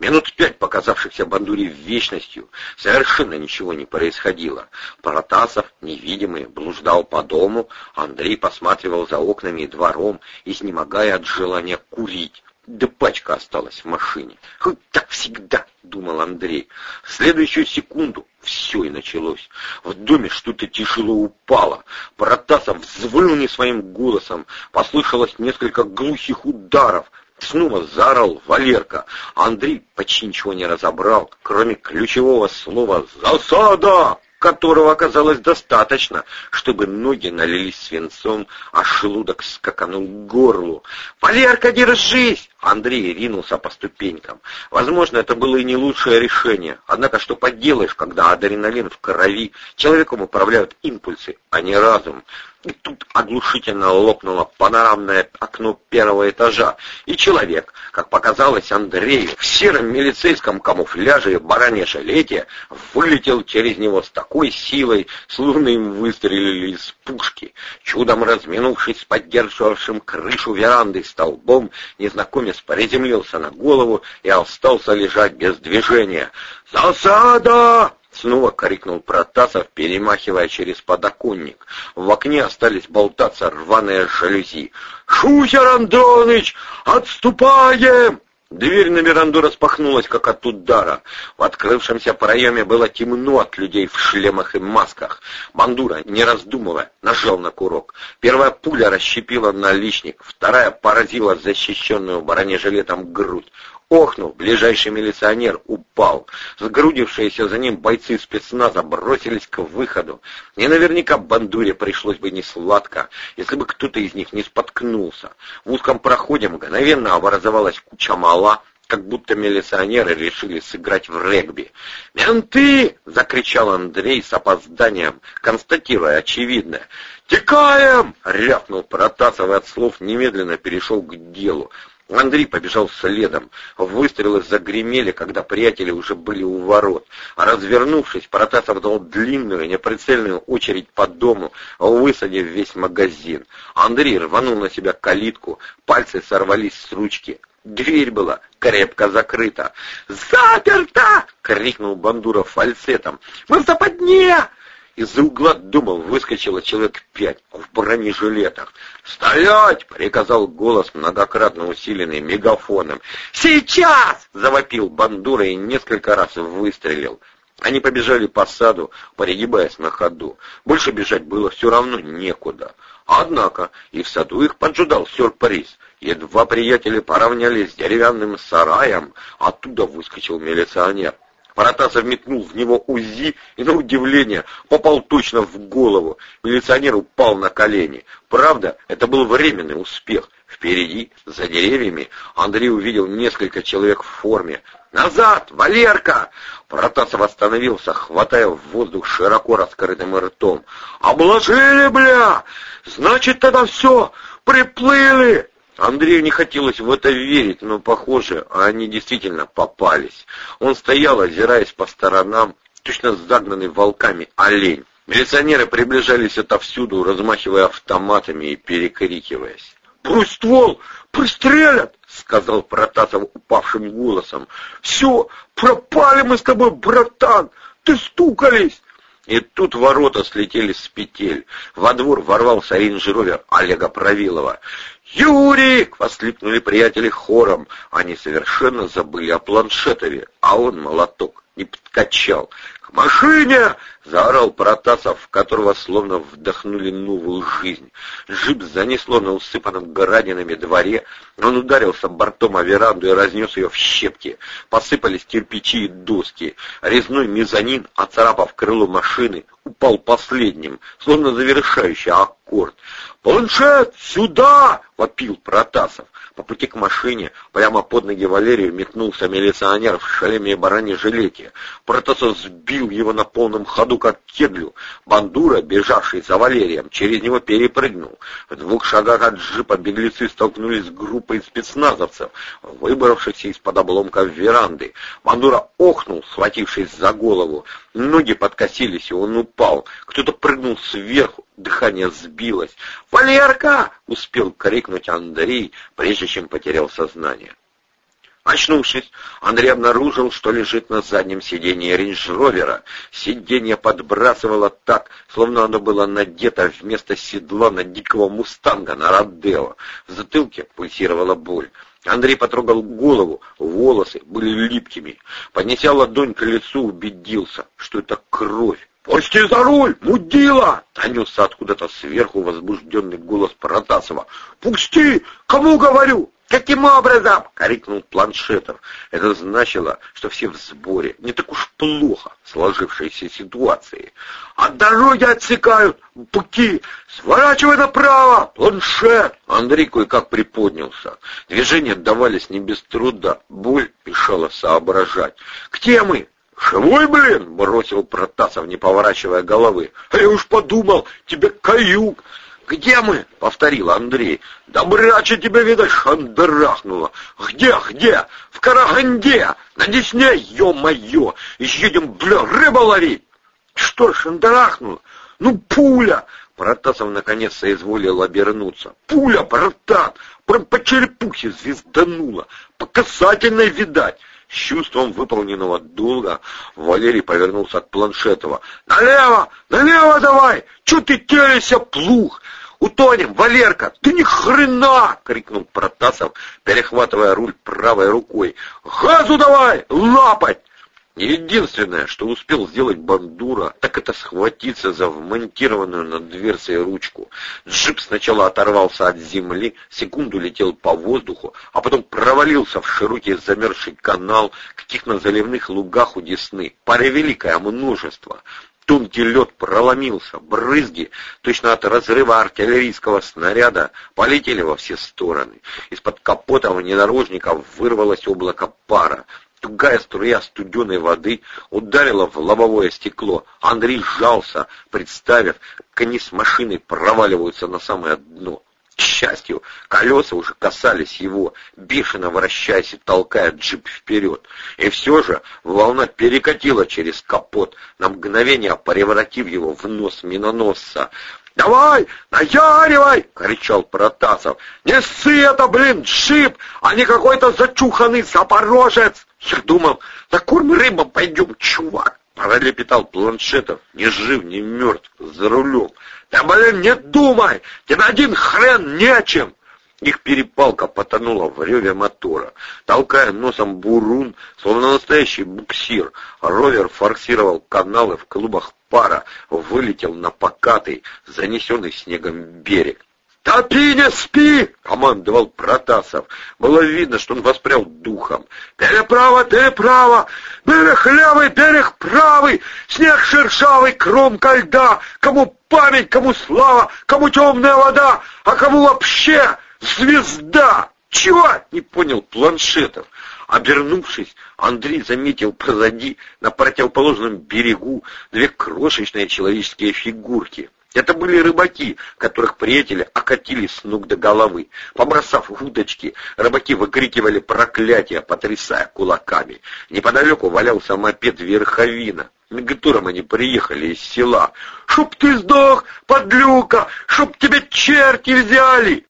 Минут пять, показавшихся Бандуре вечностью, совершенно ничего не происходило. Протасов, невидимый, блуждал по дому, Андрей посматривал за окнами и двором, изнемогая от желания курить. Да пачка осталась в машине. Хоть так всегда, думал Андрей. В следующую секунду все и началось. В доме что-то тяжело упало. Протасов взвыл не своим голосом. Послышалось несколько глухих ударов. Снова заорал Валерка. Андрей почти ничего не разобрал, кроме ключевого слова «Засада!» которого оказалось достаточно, чтобы ноги налились свинцом, а желудок скаканул к горлу. «Валерка, держись!» Андрей ринулся по ступенькам. Возможно, это было и не лучшее решение. Однако что поделаешь, когда адреналин в крови, человеком управляют импульсы, а не разум. И тут оглушительно лопнуло панорамное окно первого этажа, и человек, как показалось Андрею, в сером милицейском камуфляже и баранье жилете, вылетел через него с такой силой, словно им выстрелили из пушки. Чудом разминувшись с поддерживавшим крышу веранды столбом, незнакомец приземлился на голову и остался лежать без движения. «Засада!» Снова крикнул Протасов, перемахивая через подоконник. В окне остались болтаться рваные жалюзи. «Шусер Андроныч! Отступаем!» Дверь на веранду распахнулась, как от удара. В открывшемся проеме было темно от людей в шлемах и масках. Бандура, не раздумывая, нажал на курок. Первая пуля расщепила наличник, вторая поразила защищенную бронежилетом грудь. Охнув, ближайший милиционер упал. Сгрудившиеся за ним бойцы спецназа бросились к выходу. И наверняка бандуре пришлось бы несладко, если бы кто-то из них не споткнулся. В узком проходе мгновенно образовалась куча мала, как будто милиционеры решили сыграть в регби. «Менты!» — закричал Андрей с опозданием, констатируя очевидное. «Текаем!» — рявкнул Протасов и от слов немедленно перешел к делу. Андрей побежал следом. Выстрелы загремели, когда приятели уже были у ворот. Развернувшись, Протасов дал длинную, неприцельную очередь по дому, высадив весь магазин. Андрей рванул на себя калитку, пальцы сорвались с ручки. Дверь была крепко закрыта. «Заперта!» — крикнул Бандура фальцетом. «Мы в западне!» Из-за угла дома выскочило человек пять в бронежилетах. «Стоять!» — приказал голос, многократно усиленный мегафоном. «Сейчас!» — завопил Бандура и несколько раз выстрелил. Они побежали по саду, перегибаясь на ходу. Больше бежать было все равно некуда. Однако и в саду их поджидал сюрприз. Едва приятели поравнялись с деревянным сараем, оттуда выскочил милиционер. Паратасов метнул в него УЗИ и, на удивление, попал точно в голову. Милиционер упал на колени. Правда, это был временный успех. Впереди, за деревьями, Андрей увидел несколько человек в форме. «Назад! Валерка!» Протасов остановился, хватая в воздух широко раскрытым ртом. «Обложили, бля! Значит, тогда все! Приплыли!» Андрею не хотелось в это верить, но, похоже, они действительно попались. Он стоял, озираясь по сторонам, точно загнанный волками олень. Милиционеры приближались отовсюду, размахивая автоматами и перекрикиваясь. «Брось ствол! Пристрелят!» — сказал Протасов упавшим голосом. «Все, пропали мы с тобой, братан! Ты стукались!» И тут ворота слетели с петель. Во двор ворвался рейнджеровер Олега Правилова. «Юрик!» — воскликнули приятели хором. Они совершенно забыли о планшетове, а он молоток не подкачал. «К машине!» — заорал Протасов, которого словно вдохнули новую жизнь. Джип занесло на усыпанном градинами дворе, он ударился бортом о веранду и разнес ее в щепки. Посыпались кирпичи и доски. Резной мезонин, оцарапав крыло машины, упал последним, словно завершающий аккорд. «Планшет, сюда!» — вопил Протасов. По пути к машине, прямо под ноги Валерию, метнулся милиционер в шлеме и баране жилете. Протасов сбил его на полном ходу, как кеглю. Бандура, бежавший за Валерием, через него перепрыгнул. В двух шагах от джипа беглецы столкнулись с группой спецназовцев, выбравшихся из-под обломков веранды. Бандура охнул, схватившись за голову. Ноги подкосились, и он упал. Кто-то прыгнул сверху, дыхание сбилось. «Валерка!» — успел крикнуть Андрей, прежде чем потерял сознание. Очнувшись, Андрей обнаружил, что лежит на заднем сиденье рейндж-ровера. Сиденье подбрасывало так, словно оно было надето вместо седла на дикого мустанга на Родео. В затылке пульсировала боль. Андрей потрогал голову, волосы были липкими. Поднеся ладонь к лицу, убедился, что это кровь. «Пусти за руль, мудила!» — донесся откуда-то сверху возбужденный голос Протасова. «Пусти! Кому говорю?» «Каким образом?» — крикнул Планшетов. Это значило, что все в сборе. Не так уж плохо сложившейся ситуации. «От дороги отсекают! Пути! Сворачивай направо! Планшет!» Андрей кое-как приподнялся. Движения давались не без труда. Боль мешала соображать. «Где мы?» «Живой, блин!» — бросил Протасов, не поворачивая головы. «А я уж подумал, тебе каюк!» «Где мы?» — повторил Андрей. «Да брача тебя, видать, шандарахнула! Где, где? В Караганде! На Десне, ё-моё! Едем, бля, рыба ловить!» «Что шандарахнула? Ну, пуля!» Протасов наконец соизволил обернуться. «Пуля, братан! Прям по черепухе звезданула! По касательной, видать!» С чувством выполненного долга Валерий повернулся к Планшетова. «Налево! Налево давай! Чё ты телися, плух? Утонем, Валерка! Ты ни хрена!» — крикнул Протасов, перехватывая руль правой рукой. «Газу давай! Лапать!» Единственное, что успел сделать Бандура, так это схватиться за вмонтированную над дверцей ручку. Джип сначала оторвался от земли, секунду летел по воздуху, а потом провалился в широкий замерзший канал, каких на заливных лугах у Десны. Паревеликое множество. Тонкий лед проломился, брызги, точно от разрыва артиллерийского снаряда, полетели во все стороны. Из-под капота внедорожника вырвалось облако пара. Тугая струя студеной воды ударила в лобовое стекло. Андрей сжался, представив, как они с машиной проваливаются на самое дно. К счастью, колеса уже касались его, бешено вращаясь и толкая джип вперед. И все же волна перекатила через капот, на мгновение превратив его в нос миноносца. «Давай, наяривай!» — кричал Протасов. «Не ссы это, блин, джип, а не какой-то зачуханный запорожец!» Я думал, на корм рыбам пойдем, чувак. Пролепетал планшетов, ни жив, ни мертв, за рулем. Да, блин, не думай, тебе один хрен нечем. Их перепалка потонула в реве мотора. Толкая носом бурун, словно настоящий буксир, ровер форсировал каналы в клубах пара, вылетел на покатый, занесенный снегом берег. «Топи, не спи!» — командовал Протасов. Было видно, что он воспрял духом. «Переправа, переправа! Берег левый, берег правый! Снег шершавый, кромка льда! Кому память, кому слава, кому темная вода, а кому вообще звезда!» «Чего?» — не понял Планшетов. Обернувшись, Андрей заметил позади, на противоположном берегу, две крошечные человеческие фигурки. Это были рыбаки, которых приятели окатили с ног до головы. Побросав удочки, рыбаки выкрикивали проклятия, потрясая кулаками. Неподалеку валялся мопед Верховина, на котором они приехали из села. «Чтоб ты сдох, подлюка! Чтоб тебя черти взяли!»